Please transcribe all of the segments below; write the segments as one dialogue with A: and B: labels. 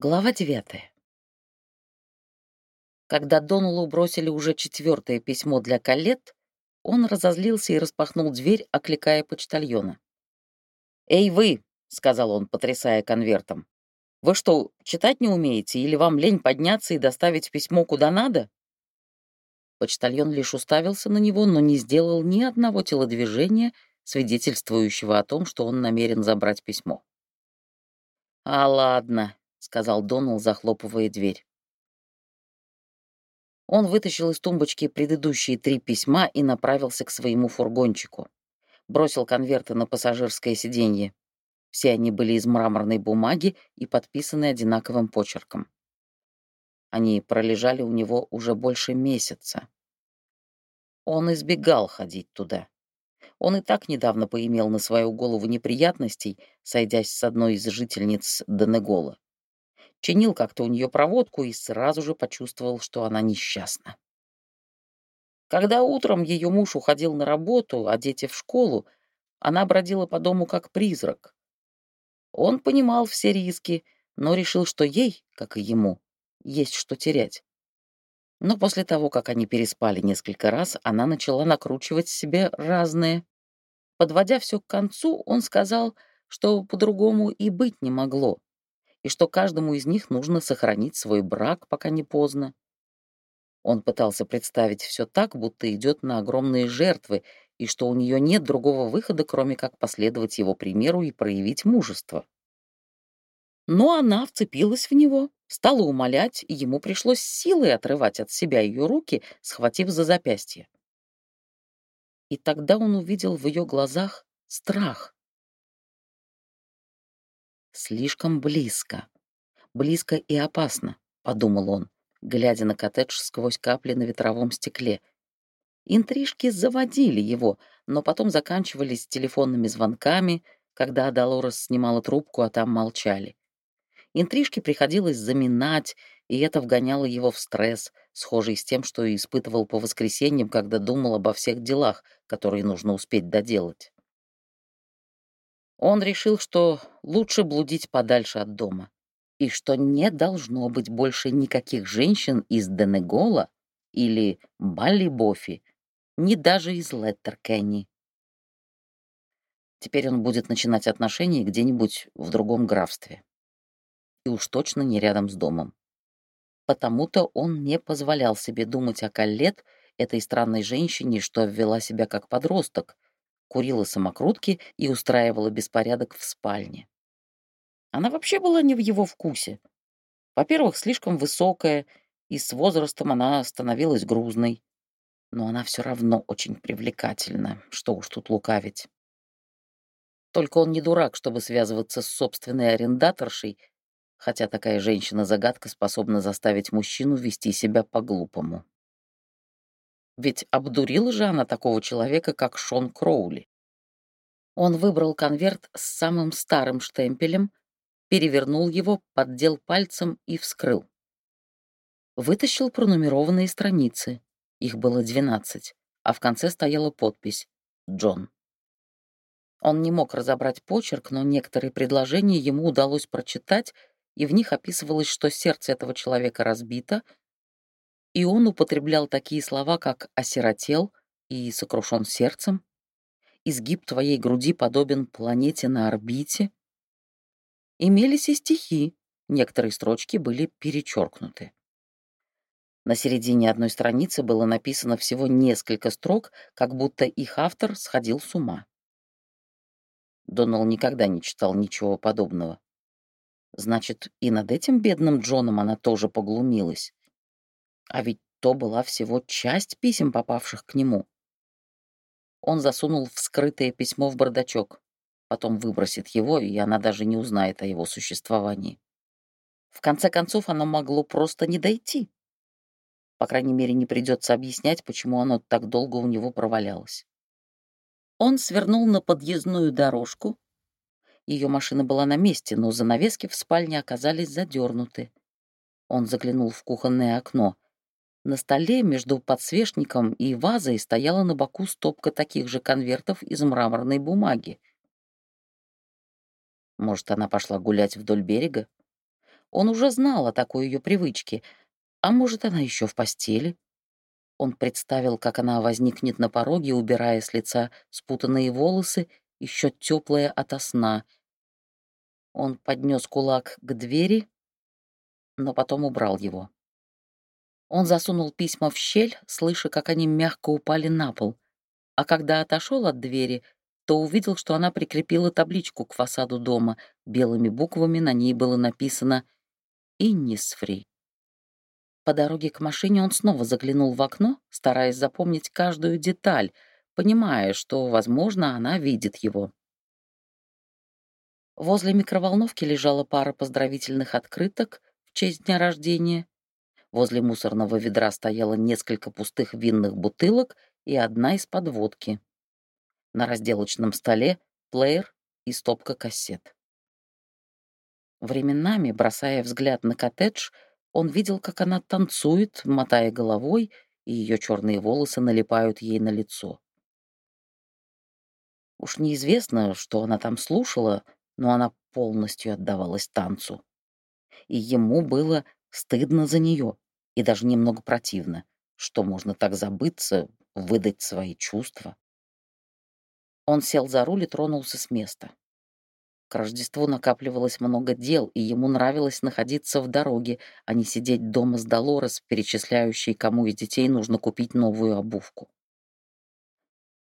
A: Глава девятая. Когда Доналу бросили уже четвертое письмо для Калет, он разозлился и распахнул дверь, окликая почтальона. «Эй, вы!» — сказал он, потрясая конвертом. «Вы что, читать не умеете, или вам лень подняться и доставить письмо куда надо?» Почтальон лишь уставился на него, но не сделал ни одного телодвижения, свидетельствующего о том, что он намерен забрать письмо. «А ладно», — сказал Донал, захлопывая дверь. Он вытащил из тумбочки предыдущие три письма и направился к своему фургончику. Бросил конверты на пассажирское сиденье. Все они были из мраморной бумаги и подписаны одинаковым почерком. Они пролежали у него уже больше месяца. Он избегал ходить туда. Он и так недавно поимел на свою голову неприятностей, сойдясь с одной из жительниц Денегола чинил как-то у нее проводку и сразу же почувствовал, что она несчастна. Когда утром ее муж уходил на работу, а дети в школу, она бродила по дому как призрак. Он понимал все риски, но решил, что ей, как и ему, есть что терять. Но после того, как они переспали несколько раз, она начала накручивать себе разные. Подводя все к концу, он сказал, что по-другому и быть не могло и что каждому из них нужно сохранить свой брак, пока не поздно. Он пытался представить все так, будто идет на огромные жертвы, и что у нее нет другого выхода, кроме как последовать его примеру и проявить мужество. Но она вцепилась в него, стала умолять, и ему пришлось силой отрывать от себя ее руки, схватив за запястье. И тогда он увидел в ее глазах страх. Слишком близко. Близко и опасно, подумал он, глядя на коттедж сквозь капли на ветровом стекле. Интрижки заводили его, но потом заканчивались телефонными звонками, когда Долорес снимала трубку, а там молчали. Интрижки приходилось заминать, и это вгоняло его в стресс, схожий с тем, что и испытывал по воскресеньям, когда думал обо всех делах, которые нужно успеть доделать. Он решил, что лучше блудить подальше от дома, и что не должно быть больше никаких женщин из Денегола или Балли-Бофи, ни даже из Леттеркенни. Теперь он будет начинать отношения где-нибудь в другом графстве. И уж точно не рядом с домом. Потому-то он не позволял себе думать о Каллет, этой странной женщине, что ввела себя как подросток — курила самокрутки и устраивала беспорядок в спальне. Она вообще была не в его вкусе. Во-первых, слишком высокая, и с возрастом она становилась грузной. Но она все равно очень привлекательна, что уж тут лукавить. Только он не дурак, чтобы связываться с собственной арендаторшей, хотя такая женщина-загадка способна заставить мужчину вести себя по-глупому. Ведь обдурила же она такого человека, как Шон Кроули. Он выбрал конверт с самым старым штемпелем, перевернул его, поддел пальцем и вскрыл. Вытащил пронумерованные страницы. Их было двенадцать, а в конце стояла подпись «Джон». Он не мог разобрать почерк, но некоторые предложения ему удалось прочитать, и в них описывалось, что сердце этого человека разбито, и он употреблял такие слова, как «осиротел» и «сокрушен сердцем», «изгиб твоей груди подобен планете на орбите». Имелись и стихи, некоторые строчки были перечеркнуты. На середине одной страницы было написано всего несколько строк, как будто их автор сходил с ума. Донал никогда не читал ничего подобного. Значит, и над этим бедным Джоном она тоже поглумилась. А ведь то была всего часть писем, попавших к нему. Он засунул вскрытое письмо в бардачок, потом выбросит его, и она даже не узнает о его существовании. В конце концов, оно могло просто не дойти. По крайней мере, не придется объяснять, почему оно так долго у него провалялось. Он свернул на подъездную дорожку. Ее машина была на месте, но занавески в спальне оказались задернуты. Он заглянул в кухонное окно — на столе между подсвечником и вазой стояла на боку стопка таких же конвертов из мраморной бумаги. Может, она пошла гулять вдоль берега? Он уже знал о такой ее привычке. А может, она еще в постели? Он представил, как она возникнет на пороге, убирая с лица спутанные волосы, еще теплые ото сна. Он поднес кулак к двери, но потом убрал его. Он засунул письма в щель, слыша, как они мягко упали на пол, а когда отошел от двери, то увидел, что она прикрепила табличку к фасаду дома. Белыми буквами на ней было написано «Иннисфри». По дороге к машине он снова заглянул в окно, стараясь запомнить каждую деталь, понимая, что, возможно, она видит его. Возле микроволновки лежала пара поздравительных открыток в честь дня рождения. Возле мусорного ведра стояло несколько пустых винных бутылок и одна из подводки. На разделочном столе плеер и стопка кассет. Временами, бросая взгляд на коттедж, он видел, как она танцует, мотая головой, и ее черные волосы налипают ей на лицо. Уж неизвестно, что она там слушала, но она полностью отдавалась танцу. И ему было стыдно за нее и даже немного противно, что можно так забыться, выдать свои чувства. Он сел за руль и тронулся с места. К Рождеству накапливалось много дел, и ему нравилось находиться в дороге, а не сидеть дома с Долорес, перечисляющей, кому из детей нужно купить новую обувку.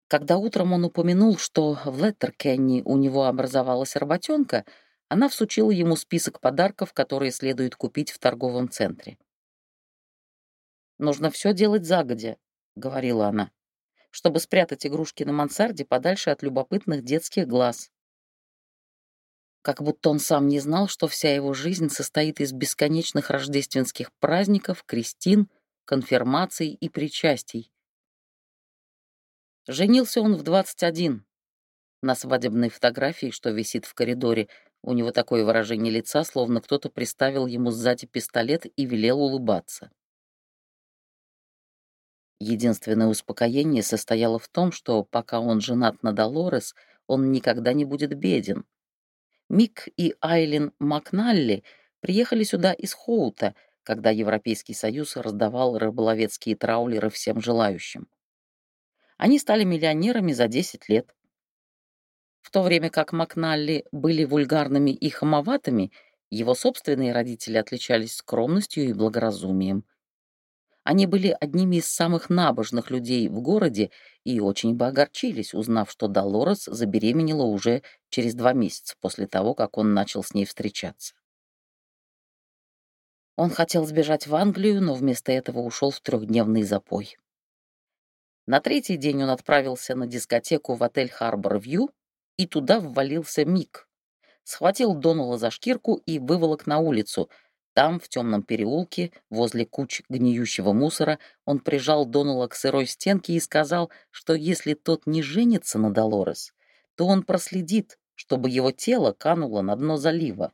A: Когда утром он упомянул, что в Леттеркенни у него образовалась работенка, она всучила ему список подарков, которые следует купить в торговом центре. «Нужно все делать загодя», — говорила она, «чтобы спрятать игрушки на мансарде подальше от любопытных детских глаз как будто он сам не знал, что вся его жизнь состоит из бесконечных рождественских праздников, крестин, конфирмаций и причастий. Женился он в 21. На свадебной фотографии, что висит в коридоре, у него такое выражение лица, словно кто-то приставил ему сзади пистолет и велел улыбаться. Единственное успокоение состояло в том, что пока он женат на Долорес, он никогда не будет беден, Мик и Айлин Макналли приехали сюда из Хоута, когда Европейский Союз раздавал рыболовецкие траулеры всем желающим. Они стали миллионерами за 10 лет. В то время как Макналли были вульгарными и хамоватыми, его собственные родители отличались скромностью и благоразумием. Они были одними из самых набожных людей в городе и очень бы огорчились, узнав, что Долорес забеременела уже через два месяца после того, как он начал с ней встречаться. Он хотел сбежать в Англию, но вместо этого ушел в трехдневный запой. На третий день он отправился на дискотеку в отель «Харбор Вью», и туда ввалился Мик. Схватил Донала за шкирку и выволок на улицу — там, в темном переулке, возле куч гниющего мусора, он прижал Донала к сырой стенке и сказал, что если тот не женится на Долорес, то он проследит, чтобы его тело кануло на дно залива.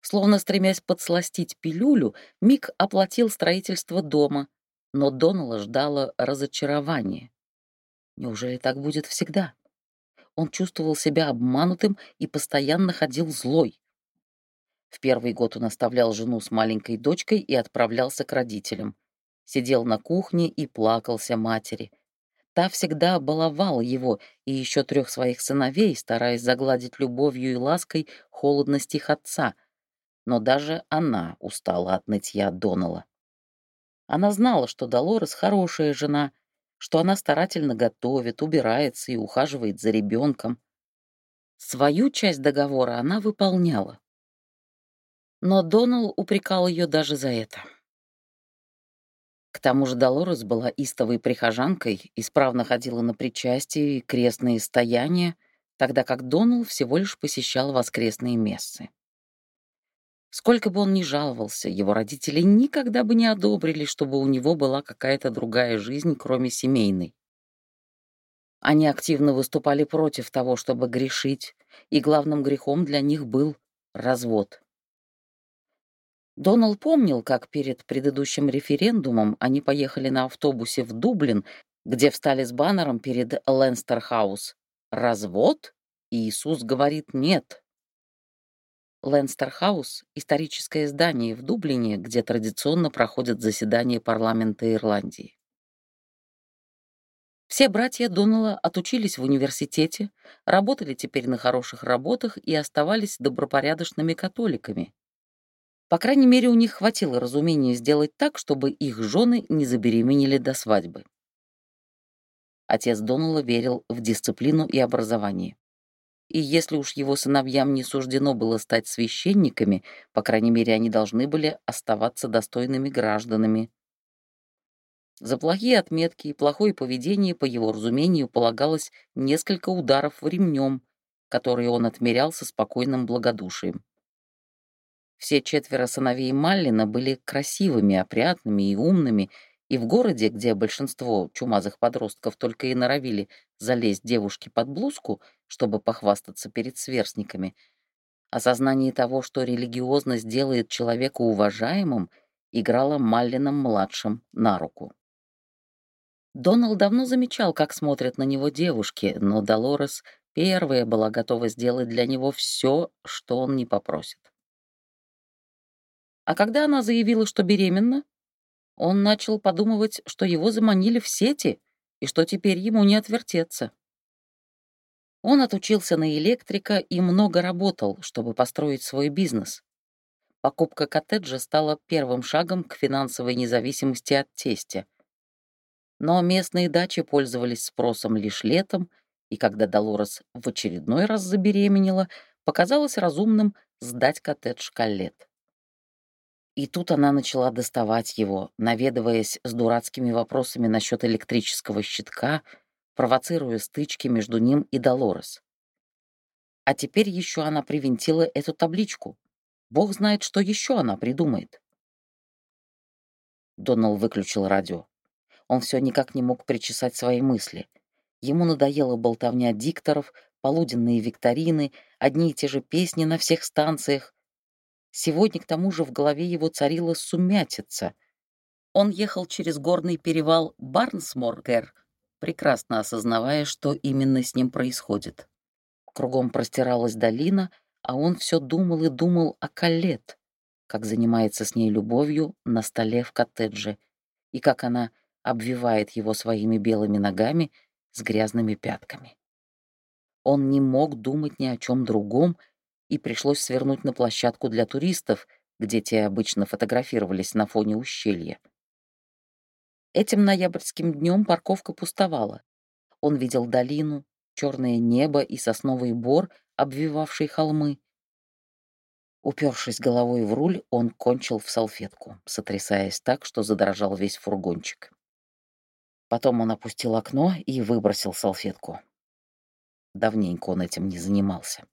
A: Словно стремясь подсластить пилюлю, Мик оплатил строительство дома, но Донала ждало разочарование. Неужели так будет всегда? Он чувствовал себя обманутым и постоянно ходил злой. В первый год он оставлял жену с маленькой дочкой и отправлялся к родителям. Сидел на кухне и плакался матери. Та всегда баловала его и еще трех своих сыновей, стараясь загладить любовью и лаской холодность их отца. Но даже она устала от нытья Донала. Она знала, что Долорес хорошая жена, что она старательно готовит, убирается и ухаживает за ребенком. Свою часть договора она выполняла но Донал упрекал ее даже за это. К тому же Долорес была истовой прихожанкой, исправно ходила на причастие и крестные стояния, тогда как Донал всего лишь посещал воскресные мессы. Сколько бы он ни жаловался, его родители никогда бы не одобрили, чтобы у него была какая-то другая жизнь, кроме семейной. Они активно выступали против того, чтобы грешить, и главным грехом для них был развод. Донал помнил, как перед предыдущим референдумом они поехали на автобусе в Дублин, где встали с баннером перед Ленстерхаус. «Развод?» И Иисус говорит «нет». Ленстер-хаус — историческое здание в Дублине, где традиционно проходят заседания парламента Ирландии. Все братья Доннелла отучились в университете, работали теперь на хороших работах и оставались добропорядочными католиками. По крайней мере, у них хватило разумения сделать так, чтобы их жены не забеременели до свадьбы. Отец Доннелла верил в дисциплину и образование. И если уж его сыновьям не суждено было стать священниками, по крайней мере, они должны были оставаться достойными гражданами. За плохие отметки и плохое поведение, по его разумению, полагалось несколько ударов ремнем, которые он отмерял со спокойным благодушием. Все четверо сыновей Маллина были красивыми, опрятными и умными, и в городе, где большинство чумазых подростков только и норовили залезть девушке под блузку, чтобы похвастаться перед сверстниками, осознание того, что религиозность делает человека уважаемым, играло Маллином-младшим на руку. Доналд давно замечал, как смотрят на него девушки, но Долорес первая была готова сделать для него все, что он не попросит. А когда она заявила, что беременна, он начал подумывать, что его заманили в сети и что теперь ему не отвертеться. Он отучился на электрика и много работал, чтобы построить свой бизнес. Покупка коттеджа стала первым шагом к финансовой независимости от тестя. Но местные дачи пользовались спросом лишь летом, и когда Долорес в очередной раз забеременела, показалось разумным сдать коттедж Каллет. И тут она начала доставать его, наведываясь с дурацкими вопросами насчет электрического щитка, провоцируя стычки между ним и Долорес. А теперь еще она привинтила эту табличку. Бог знает, что еще она придумает. Донал выключил радио. Он все никак не мог причесать свои мысли. Ему надоела болтовня дикторов, полуденные викторины, одни и те же песни на всех станциях, Сегодня, к тому же, в голове его царила сумятица. Он ехал через горный перевал Барнсморгер, прекрасно осознавая, что именно с ним происходит. Кругом простиралась долина, а он все думал и думал о Калет, как занимается с ней любовью на столе в коттедже, и как она обвивает его своими белыми ногами с грязными пятками. Он не мог думать ни о чем другом, и пришлось свернуть на площадку для туристов, где те обычно фотографировались на фоне ущелья. Этим ноябрьским днем парковка пустовала. Он видел долину, черное небо и сосновый бор, обвивавший холмы. Упершись головой в руль, он кончил в салфетку, сотрясаясь так, что задрожал весь фургончик. Потом он опустил окно и выбросил салфетку. Давненько он этим не занимался.